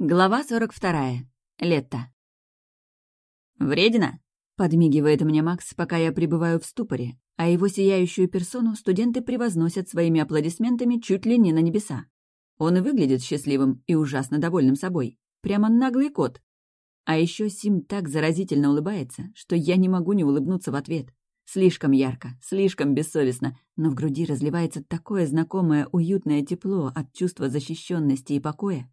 Глава 42. Лето. «Вредина?» — подмигивает мне Макс, пока я пребываю в ступоре, а его сияющую персону студенты превозносят своими аплодисментами чуть ли не на небеса. Он и выглядит счастливым и ужасно довольным собой. Прямо наглый кот. А еще Сим так заразительно улыбается, что я не могу не улыбнуться в ответ. Слишком ярко, слишком бессовестно, но в груди разливается такое знакомое уютное тепло от чувства защищенности и покоя,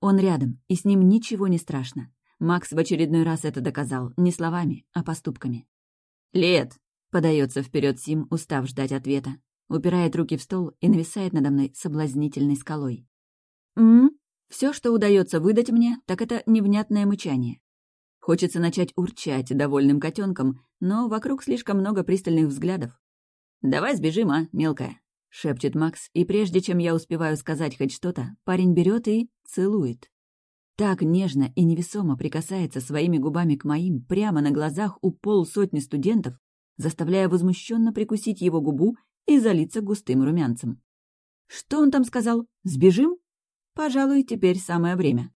он рядом, и с ним ничего не страшно. Макс в очередной раз это доказал, не словами, а поступками. «Лет!» — подается вперед Сим, устав ждать ответа. Упирает руки в стол и нависает надо мной соблазнительной скалой. «М?», Все, что удается выдать мне, так это невнятное мычание. Хочется начать урчать довольным котенком, но вокруг слишком много пристальных взглядов. «Давай сбежим, а, мелкая?» — шепчет Макс, и прежде чем я успеваю сказать хоть что-то, парень берет и целует. Так нежно и невесомо прикасается своими губами к моим прямо на глазах у полсотни студентов, заставляя возмущенно прикусить его губу и залиться густым румянцем. Что он там сказал? Сбежим? Пожалуй, теперь самое время.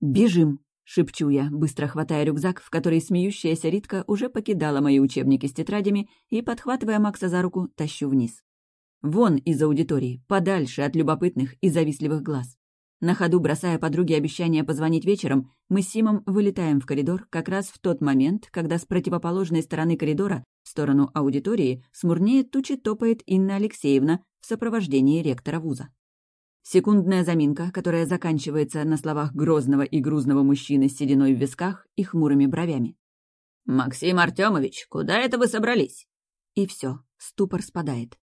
«Бежим!» — шепчу я, быстро хватая рюкзак, в который смеющаяся Ритка уже покидала мои учебники с тетрадями и, подхватывая Макса за руку, тащу вниз. Вон из аудитории, подальше от любопытных и завистливых глаз. На ходу, бросая подруге обещание позвонить вечером, мы с Симом вылетаем в коридор как раз в тот момент, когда с противоположной стороны коридора, в сторону аудитории, смурнее тучи топает Инна Алексеевна в сопровождении ректора вуза. Секундная заминка, которая заканчивается на словах грозного и грузного мужчины с сединой в висках и хмурыми бровями. «Максим Артемович, куда это вы собрались?» И все, ступор спадает.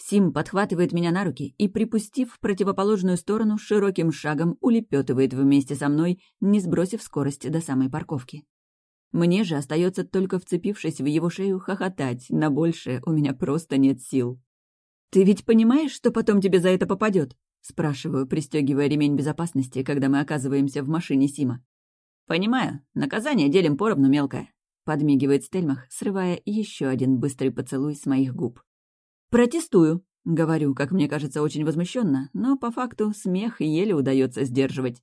Сим подхватывает меня на руки и, припустив в противоположную сторону, широким шагом улепетывает вместе со мной, не сбросив скорость до самой парковки. Мне же остается только вцепившись в его шею хохотать, на большее у меня просто нет сил. «Ты ведь понимаешь, что потом тебе за это попадет? спрашиваю, пристегивая ремень безопасности, когда мы оказываемся в машине Сима. «Понимаю. Наказание делим поровну мелкое», — подмигивает Стельмах, срывая еще один быстрый поцелуй с моих губ. «Протестую», — говорю, как мне кажется, очень возмущенно, но по факту смех еле удается сдерживать.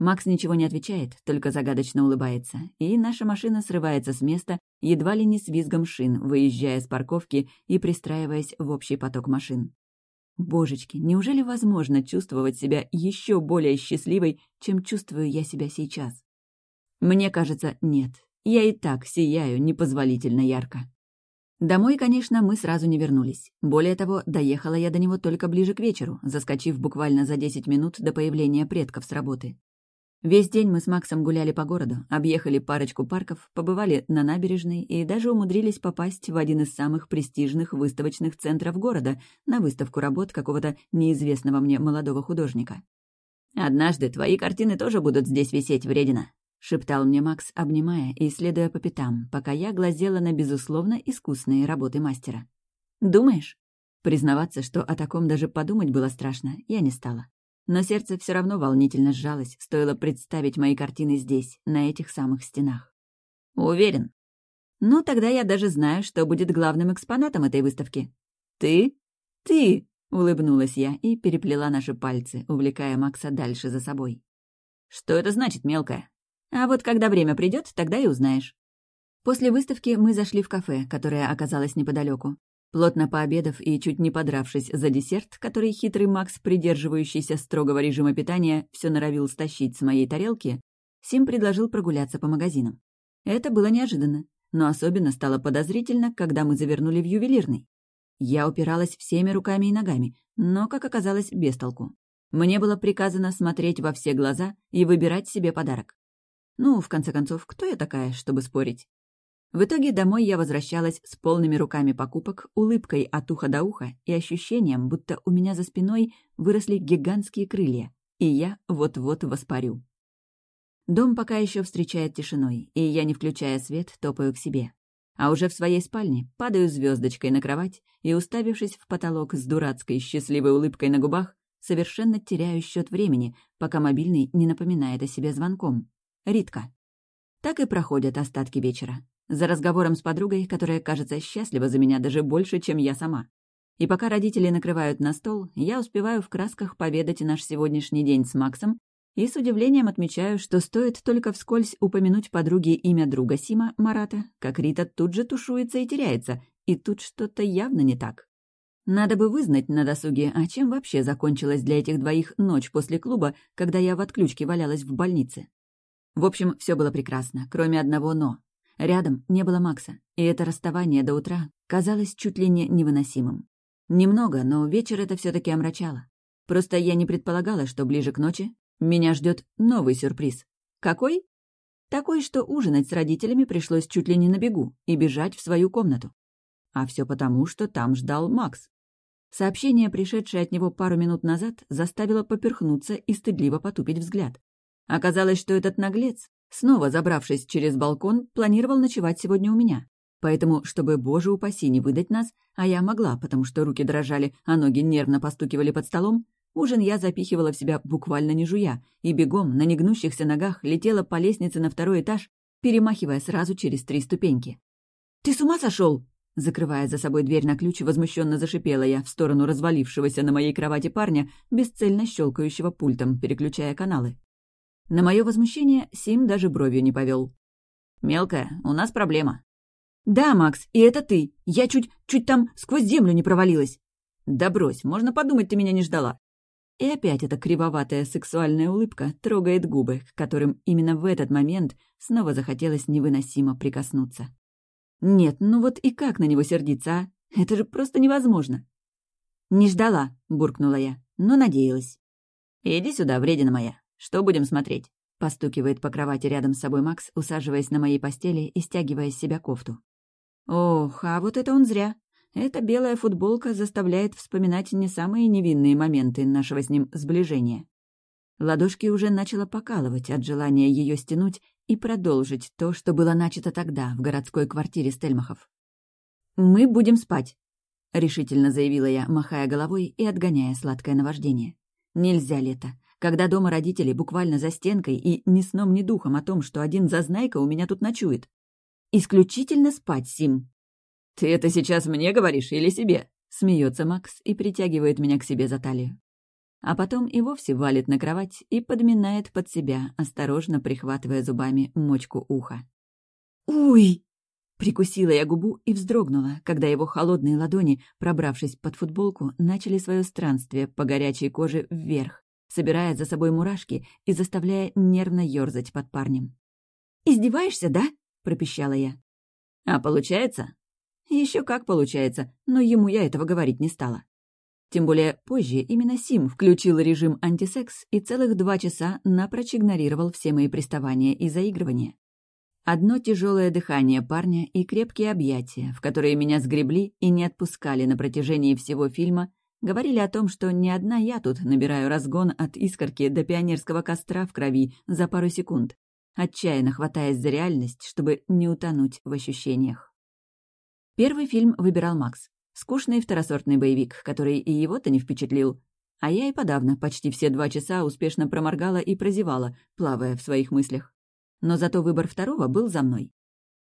Макс ничего не отвечает, только загадочно улыбается, и наша машина срывается с места, едва ли не с визгом шин, выезжая с парковки и пристраиваясь в общий поток машин. Божечки, неужели возможно чувствовать себя еще более счастливой, чем чувствую я себя сейчас? Мне кажется, нет. Я и так сияю непозволительно ярко. Домой, конечно, мы сразу не вернулись. Более того, доехала я до него только ближе к вечеру, заскочив буквально за 10 минут до появления предков с работы. Весь день мы с Максом гуляли по городу, объехали парочку парков, побывали на набережной и даже умудрились попасть в один из самых престижных выставочных центров города на выставку работ какого-то неизвестного мне молодого художника. «Однажды твои картины тоже будут здесь висеть, вредина», — шептал мне Макс, обнимая и следуя по пятам, пока я глазела на, безусловно, искусные работы мастера. «Думаешь?» Признаваться, что о таком даже подумать было страшно, я не стала. Но сердце все равно волнительно сжалось, стоило представить мои картины здесь, на этих самых стенах. «Уверен». «Ну, тогда я даже знаю, что будет главным экспонатом этой выставки». «Ты? Ты!» — улыбнулась я и переплела наши пальцы, увлекая Макса дальше за собой. «Что это значит, мелкая?» А вот когда время придет, тогда и узнаешь. После выставки мы зашли в кафе, которое оказалось неподалеку. Плотно пообедав и чуть не подравшись за десерт, который хитрый Макс, придерживающийся строгого режима питания, все норовил стащить с моей тарелки, Сим предложил прогуляться по магазинам. Это было неожиданно, но особенно стало подозрительно, когда мы завернули в ювелирный. Я упиралась всеми руками и ногами, но, как оказалось, без толку. Мне было приказано смотреть во все глаза и выбирать себе подарок. Ну, в конце концов, кто я такая, чтобы спорить? В итоге домой я возвращалась с полными руками покупок, улыбкой от уха до уха и ощущением, будто у меня за спиной выросли гигантские крылья, и я вот-вот воспарю. Дом пока еще встречает тишиной, и я, не включая свет, топаю к себе. А уже в своей спальне падаю звездочкой на кровать и, уставившись в потолок с дурацкой счастливой улыбкой на губах, совершенно теряю счет времени, пока мобильный не напоминает о себе звонком. Ритка. Так и проходят остатки вечера. За разговором с подругой, которая, кажется, счастлива за меня даже больше, чем я сама. И пока родители накрывают на стол, я успеваю в красках поведать наш сегодняшний день с Максом И с удивлением отмечаю, что стоит только вскользь упомянуть подруге имя друга Сима, Марата, как Рита тут же тушуется и теряется, и тут что-то явно не так. Надо бы вызнать на досуге, а чем вообще закончилась для этих двоих ночь после клуба, когда я в отключке валялась в больнице. В общем, все было прекрасно, кроме одного «но». Рядом не было Макса, и это расставание до утра казалось чуть ли не невыносимым. Немного, но вечер это все таки омрачало. Просто я не предполагала, что ближе к ночи меня ждет новый сюрприз. Какой? Такой, что ужинать с родителями пришлось чуть ли не на бегу и бежать в свою комнату. А все потому, что там ждал Макс. Сообщение, пришедшее от него пару минут назад, заставило поперхнуться и стыдливо потупить взгляд. Оказалось, что этот наглец, снова забравшись через балкон, планировал ночевать сегодня у меня. Поэтому, чтобы, боже упаси, не выдать нас, а я могла, потому что руки дрожали, а ноги нервно постукивали под столом, ужин я запихивала в себя буквально не жуя, и бегом на негнущихся ногах летела по лестнице на второй этаж, перемахивая сразу через три ступеньки. «Ты с ума сошел? Закрывая за собой дверь на ключ, возмущенно зашипела я в сторону развалившегося на моей кровати парня, бесцельно щелкающего пультом, переключая каналы. На мое возмущение Сим даже бровью не повел. «Мелкая, у нас проблема». «Да, Макс, и это ты. Я чуть, чуть там сквозь землю не провалилась». «Да брось, можно подумать, ты меня не ждала». И опять эта кривоватая сексуальная улыбка трогает губы, к которым именно в этот момент снова захотелось невыносимо прикоснуться. Нет, ну вот и как на него сердиться, а? Это же просто невозможно. «Не ждала», — буркнула я, но надеялась. «Иди сюда, вредина моя. Что будем смотреть?» Постукивает по кровати рядом с собой Макс, усаживаясь на моей постели и стягивая с себя кофту. Ох, а вот это он зря. Эта белая футболка заставляет вспоминать не самые невинные моменты нашего с ним сближения. Ладошки уже начало покалывать от желания ее стянуть и продолжить то, что было начато тогда в городской квартире Стельмахов. «Мы будем спать», — решительно заявила я, махая головой и отгоняя сладкое наваждение. «Нельзя лето, когда дома родители буквально за стенкой и ни сном, ни духом о том, что один зазнайка у меня тут ночует. Исключительно спать, Сим». «Ты это сейчас мне говоришь или себе?» — смеется Макс и притягивает меня к себе за талию а потом и вовсе валит на кровать и подминает под себя, осторожно прихватывая зубами мочку уха. «Уй!» Прикусила я губу и вздрогнула, когда его холодные ладони, пробравшись под футболку, начали свое странствие по горячей коже вверх, собирая за собой мурашки и заставляя нервно ёрзать под парнем. «Издеваешься, да?» — пропищала я. «А получается?» Еще как получается, но ему я этого говорить не стала. Тем более позже именно Сим включил режим антисекс и целых два часа напрочь игнорировал все мои приставания и заигрывания. Одно тяжелое дыхание парня и крепкие объятия, в которые меня сгребли и не отпускали на протяжении всего фильма, говорили о том, что не одна я тут набираю разгон от искорки до пионерского костра в крови за пару секунд, отчаянно хватаясь за реальность, чтобы не утонуть в ощущениях. Первый фильм выбирал Макс. Скучный второсортный боевик, который и его-то не впечатлил. А я и подавно почти все два часа успешно проморгала и прозевала, плавая в своих мыслях. Но зато выбор второго был за мной.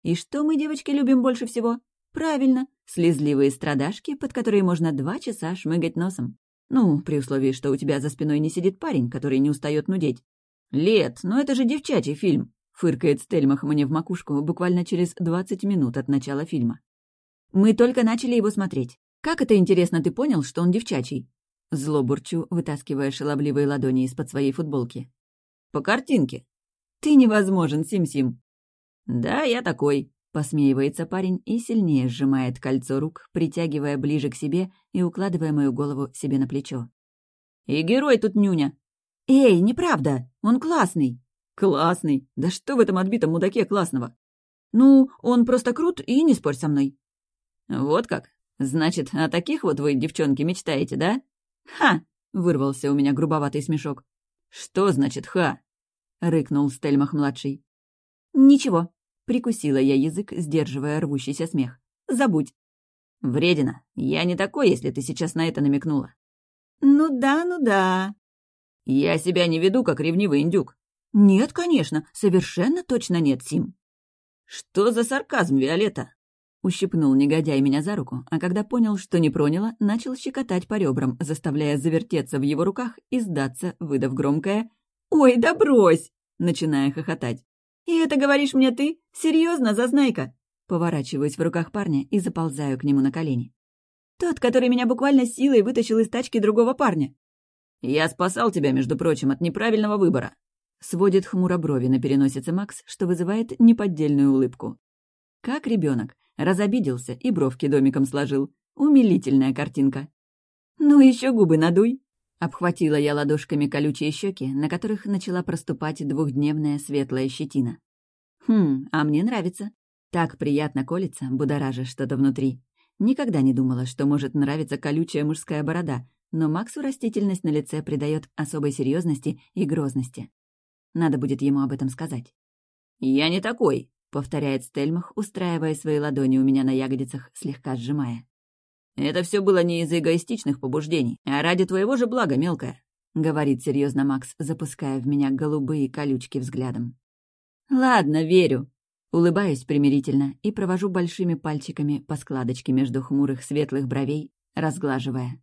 И что мы, девочки, любим больше всего? Правильно, слезливые страдашки, под которые можно два часа шмыгать носом. Ну, при условии, что у тебя за спиной не сидит парень, который не устает нудеть. «Лет, но это же девчачий фильм», — фыркает Стельмах мне в макушку буквально через двадцать минут от начала фильма. Мы только начали его смотреть. Как это интересно ты понял, что он девчачий?» Зло бурчу, вытаскивая шаловливые ладони из-под своей футболки. «По картинке». «Ты невозможен, Сим-Сим». «Да, я такой», — посмеивается парень и сильнее сжимает кольцо рук, притягивая ближе к себе и укладывая мою голову себе на плечо. «И герой тут нюня». «Эй, неправда! Он классный!» «Классный! Да что в этом отбитом мудаке классного?» «Ну, он просто крут, и не спорь со мной». «Вот как? Значит, о таких вот вы, девчонки, мечтаете, да?» «Ха!» — вырвался у меня грубоватый смешок. «Что значит «ха»?» — рыкнул Стельмах-младший. «Ничего», — прикусила я язык, сдерживая рвущийся смех. «Забудь». «Вредина, я не такой, если ты сейчас на это намекнула». «Ну да, ну да». «Я себя не веду, как ревнивый индюк». «Нет, конечно, совершенно точно нет, Сим». «Что за сарказм, Виолетта?» Ущипнул негодяй меня за руку, а когда понял, что не проняло, начал щекотать по ребрам, заставляя завертеться в его руках и сдаться, выдав громкое «Ой, да брось!» — начиная хохотать. «И это говоришь мне ты? Серьезно, зазнайка?» Поворачиваюсь в руках парня и заползаю к нему на колени. «Тот, который меня буквально силой вытащил из тачки другого парня». «Я спасал тебя, между прочим, от неправильного выбора», сводит хмуро брови на переносице Макс, что вызывает неподдельную улыбку. Как ребенок, разобиделся и бровки домиком сложил. Умилительная картинка. «Ну еще губы надуй!» Обхватила я ладошками колючие щеки, на которых начала проступать двухдневная светлая щетина. Хм, а мне нравится. Так приятно колется, будоража что-то внутри. Никогда не думала, что может нравиться колючая мужская борода, но Максу растительность на лице придает особой серьезности и грозности. Надо будет ему об этом сказать. «Я не такой», — повторяет Стельмах, устраивая свои ладони у меня на ягодицах, слегка сжимая. «Это все было не из эгоистичных побуждений, а ради твоего же блага, мелкая», — говорит серьезно Макс, запуская в меня голубые колючки взглядом. «Ладно, верю». Улыбаюсь примирительно и провожу большими пальчиками по складочке между хмурых светлых бровей, разглаживая.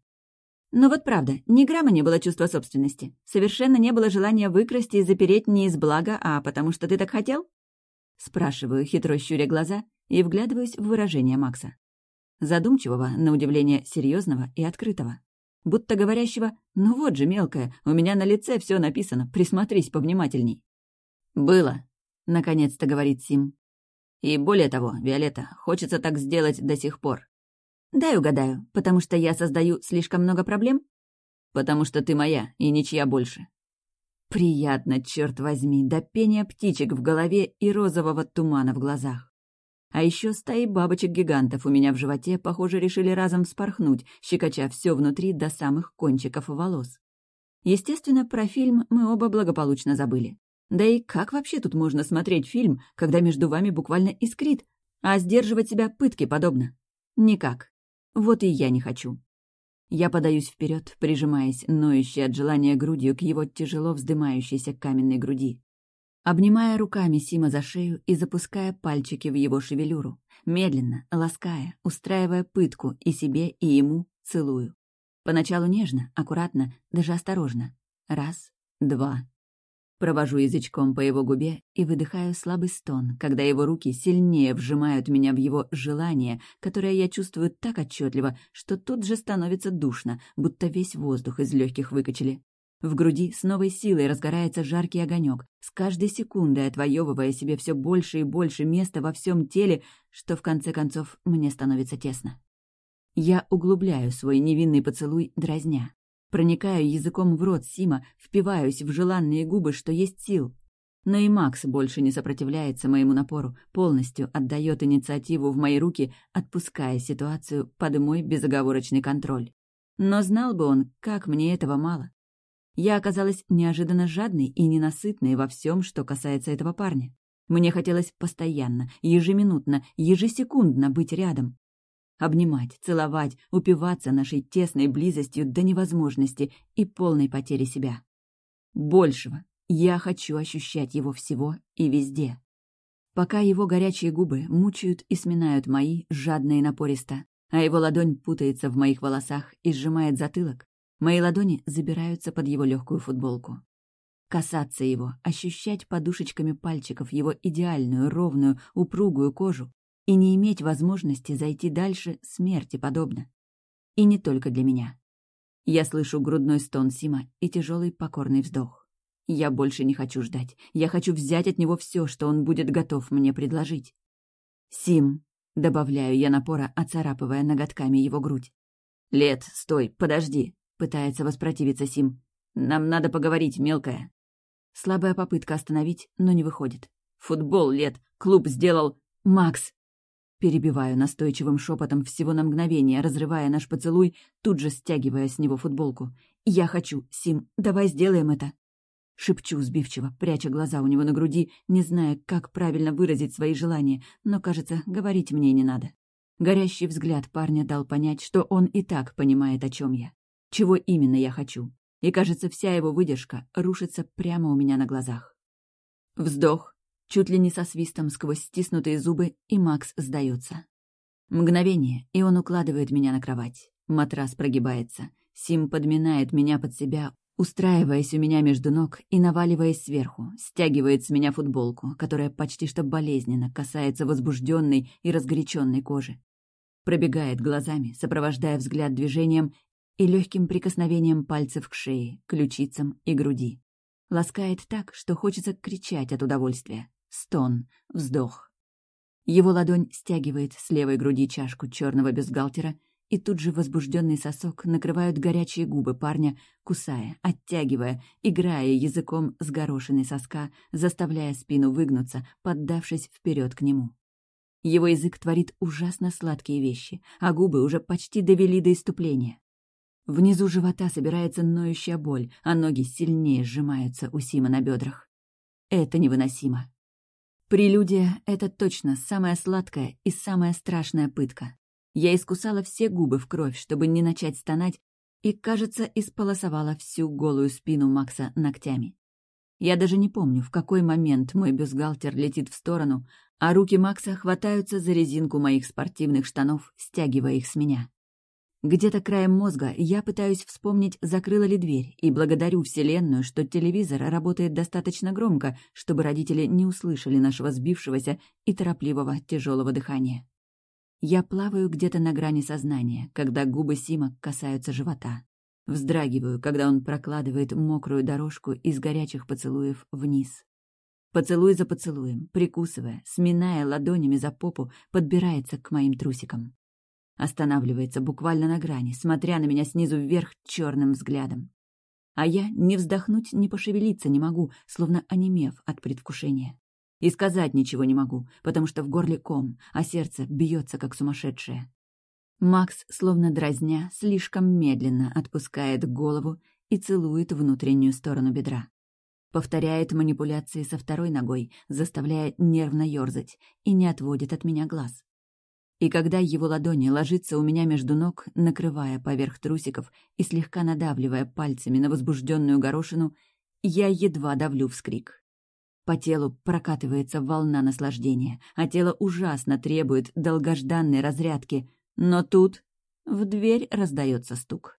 Но вот правда, ни грамма не было чувства собственности. Совершенно не было желания выкрасть и запереть не из блага, а потому что ты так хотел? Спрашиваю, хитро щуря глаза, и вглядываюсь в выражение Макса задумчивого, на удивление серьезного и открытого. Будто говорящего «Ну вот же, мелкая, у меня на лице все написано, присмотрись повнимательней». «Было», — наконец-то говорит Сим. «И более того, Виолетта, хочется так сделать до сих пор». «Дай угадаю, потому что я создаю слишком много проблем?» «Потому что ты моя, и ничья больше». Приятно, черт возьми, до пения птичек в голове и розового тумана в глазах. А еще стаи бабочек-гигантов у меня в животе, похоже, решили разом вспорхнуть, щекоча все внутри до самых кончиков волос. Естественно, про фильм мы оба благополучно забыли. Да и как вообще тут можно смотреть фильм, когда между вами буквально искрит, а сдерживать себя пытки подобно? Никак. Вот и я не хочу. Я подаюсь вперед, прижимаясь, ноющей от желания грудью к его тяжело вздымающейся каменной груди обнимая руками Сима за шею и запуская пальчики в его шевелюру, медленно, лаская, устраивая пытку и себе, и ему целую. Поначалу нежно, аккуратно, даже осторожно. Раз, два. Провожу язычком по его губе и выдыхаю слабый стон, когда его руки сильнее вжимают меня в его желание, которое я чувствую так отчетливо, что тут же становится душно, будто весь воздух из легких выкачали. В груди с новой силой разгорается жаркий огонек, с каждой секундой отвоевывая себе все больше и больше места во всем теле, что в конце концов мне становится тесно. Я углубляю свой невинный поцелуй, дразня. Проникаю языком в рот Сима, впиваюсь в желанные губы, что есть сил. Но и Макс больше не сопротивляется моему напору, полностью отдает инициативу в мои руки, отпуская ситуацию под мой безоговорочный контроль. Но знал бы он, как мне этого мало. Я оказалась неожиданно жадной и ненасытной во всем, что касается этого парня. Мне хотелось постоянно, ежеминутно, ежесекундно быть рядом. Обнимать, целовать, упиваться нашей тесной близостью до невозможности и полной потери себя. Большего. Я хочу ощущать его всего и везде. Пока его горячие губы мучают и сминают мои, жадно и напористо, а его ладонь путается в моих волосах и сжимает затылок, Мои ладони забираются под его легкую футболку. Касаться его, ощущать подушечками пальчиков его идеальную, ровную, упругую кожу и не иметь возможности зайти дальше смерти подобно. И не только для меня. Я слышу грудной стон Сима и тяжелый покорный вздох. Я больше не хочу ждать. Я хочу взять от него все, что он будет готов мне предложить. «Сим», — добавляю я напора, оцарапывая ноготками его грудь. «Лет, стой, подожди», Пытается воспротивиться Сим. «Нам надо поговорить, мелкая». Слабая попытка остановить, но не выходит. «Футбол, Лет, клуб сделал...» «Макс!» Перебиваю настойчивым шепотом всего на мгновение, разрывая наш поцелуй, тут же стягивая с него футболку. «Я хочу, Сим, давай сделаем это!» Шепчу сбивчиво, пряча глаза у него на груди, не зная, как правильно выразить свои желания, но, кажется, говорить мне не надо. Горящий взгляд парня дал понять, что он и так понимает, о чем я чего именно я хочу. И, кажется, вся его выдержка рушится прямо у меня на глазах. Вздох, чуть ли не со свистом сквозь стиснутые зубы, и Макс сдается. Мгновение, и он укладывает меня на кровать. Матрас прогибается. Сим подминает меня под себя, устраиваясь у меня между ног и наваливаясь сверху, стягивает с меня футболку, которая почти что болезненно касается возбужденной и разгоряченной кожи. Пробегает глазами, сопровождая взгляд движением и легким прикосновением пальцев к шее, ключицам и груди. Ласкает так, что хочется кричать от удовольствия. Стон, вздох. Его ладонь стягивает с левой груди чашку черного бюстгальтера, и тут же возбужденный сосок накрывают горячие губы парня, кусая, оттягивая, играя языком с горошиной соска, заставляя спину выгнуться, поддавшись вперед к нему. Его язык творит ужасно сладкие вещи, а губы уже почти довели до иступления. Внизу живота собирается ноющая боль, а ноги сильнее сжимаются у Сима на бедрах. Это невыносимо. Прелюдия — это точно самая сладкая и самая страшная пытка. Я искусала все губы в кровь, чтобы не начать стонать, и, кажется, исполосовала всю голую спину Макса ногтями. Я даже не помню, в какой момент мой бюстгальтер летит в сторону, а руки Макса хватаются за резинку моих спортивных штанов, стягивая их с меня. Где-то краем мозга я пытаюсь вспомнить, закрыла ли дверь, и благодарю Вселенную, что телевизор работает достаточно громко, чтобы родители не услышали нашего сбившегося и торопливого тяжелого дыхания. Я плаваю где-то на грани сознания, когда губы Сима касаются живота. Вздрагиваю, когда он прокладывает мокрую дорожку из горячих поцелуев вниз. Поцелуй за поцелуем, прикусывая, сминая ладонями за попу, подбирается к моим трусикам. Останавливается буквально на грани, смотря на меня снизу вверх черным взглядом. А я ни вздохнуть, ни пошевелиться не могу, словно онемев от предвкушения. И сказать ничего не могу, потому что в горле ком, а сердце бьется как сумасшедшее. Макс, словно дразня, слишком медленно отпускает голову и целует внутреннюю сторону бедра. Повторяет манипуляции со второй ногой, заставляя нервно ёрзать, и не отводит от меня глаз. И когда его ладони ложится у меня между ног, накрывая поверх трусиков и слегка надавливая пальцами на возбужденную горошину, я едва давлю вскрик. По телу прокатывается волна наслаждения, а тело ужасно требует долгожданной разрядки, но тут в дверь раздается стук.